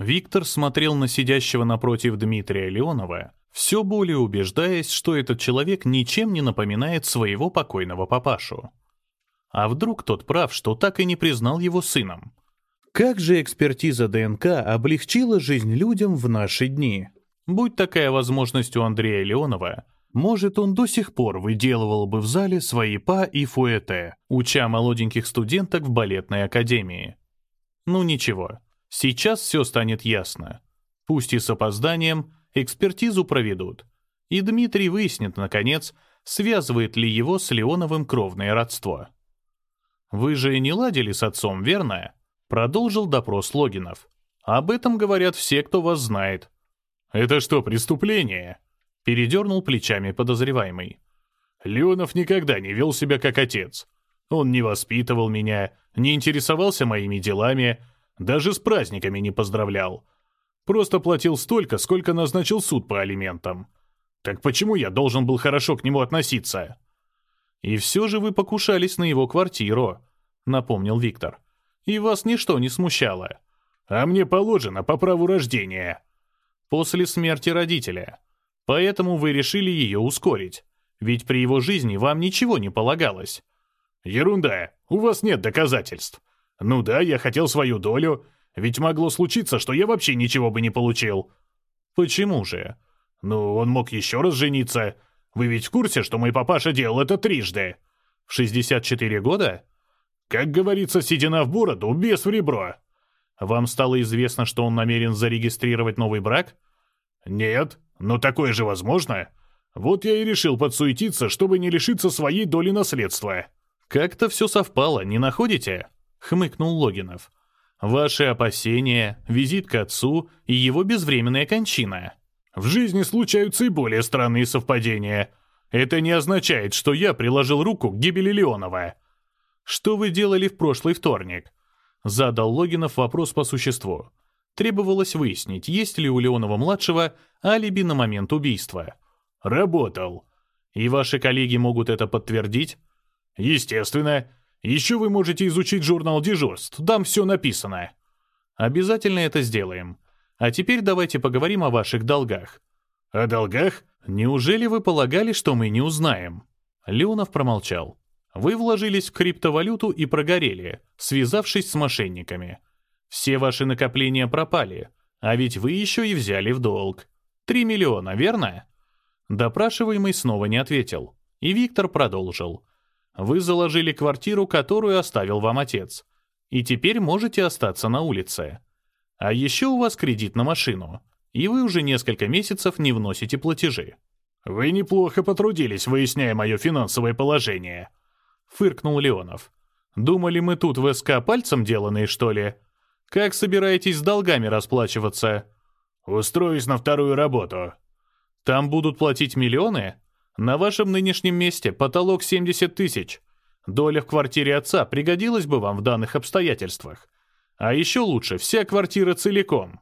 Виктор смотрел на сидящего напротив Дмитрия Леонова, все более убеждаясь, что этот человек ничем не напоминает своего покойного папашу. А вдруг тот прав, что так и не признал его сыном? Как же экспертиза ДНК облегчила жизнь людям в наши дни? Будь такая возможность у Андрея Леонова, может, он до сих пор выделывал бы в зале свои па и фуэте, уча молоденьких студенток в балетной академии. Ну ничего, сейчас все станет ясно. Пусть и с опозданием, экспертизу проведут. И Дмитрий выяснит, наконец, связывает ли его с Леоновым кровное родство. «Вы же не ладили с отцом, верно?» Продолжил допрос Логинов. «Об этом говорят все, кто вас знает». «Это что, преступление?» Передернул плечами подозреваемый. «Леонов никогда не вел себя как отец. Он не воспитывал меня, не интересовался моими делами, даже с праздниками не поздравлял. Просто платил столько, сколько назначил суд по алиментам. Так почему я должен был хорошо к нему относиться?» «И все же вы покушались на его квартиру», — напомнил Виктор и вас ничто не смущало. А мне положено по праву рождения. После смерти родителя. Поэтому вы решили ее ускорить. Ведь при его жизни вам ничего не полагалось. Ерунда, у вас нет доказательств. Ну да, я хотел свою долю, ведь могло случиться, что я вообще ничего бы не получил. Почему же? Ну, он мог еще раз жениться. Вы ведь в курсе, что мой папаша делал это трижды? В 64 года? Как говорится, седина в бороду, без в ребро. Вам стало известно, что он намерен зарегистрировать новый брак? Нет, но такое же возможно. Вот я и решил подсуетиться, чтобы не лишиться своей доли наследства. Как-то все совпало, не находите? Хмыкнул Логинов. Ваши опасения, визит к отцу и его безвременная кончина. В жизни случаются и более странные совпадения. Это не означает, что я приложил руку к гибели Леонова. «Что вы делали в прошлый вторник?» Задал Логинов вопрос по существу. Требовалось выяснить, есть ли у Леонова-младшего алиби на момент убийства. «Работал. И ваши коллеги могут это подтвердить?» «Естественно. Еще вы можете изучить журнал дежурств, там все написано». «Обязательно это сделаем. А теперь давайте поговорим о ваших долгах». «О долгах? Неужели вы полагали, что мы не узнаем?» Леонов промолчал. Вы вложились в криптовалюту и прогорели, связавшись с мошенниками. Все ваши накопления пропали, а ведь вы еще и взяли в долг. Три миллиона, верно? Допрашиваемый снова не ответил. И Виктор продолжил. Вы заложили квартиру, которую оставил вам отец. И теперь можете остаться на улице. А еще у вас кредит на машину. И вы уже несколько месяцев не вносите платежи. Вы неплохо потрудились, выясняя мое финансовое положение. — фыркнул Леонов. «Думали, мы тут в СК пальцем деланные, что ли? Как собираетесь с долгами расплачиваться?» «Устроюсь на вторую работу». «Там будут платить миллионы? На вашем нынешнем месте потолок 70 тысяч. Доля в квартире отца пригодилась бы вам в данных обстоятельствах. А еще лучше, вся квартира целиком».